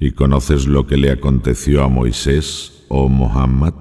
¿Y conoces lo que le aconteció a Moisés, oh Muhammad?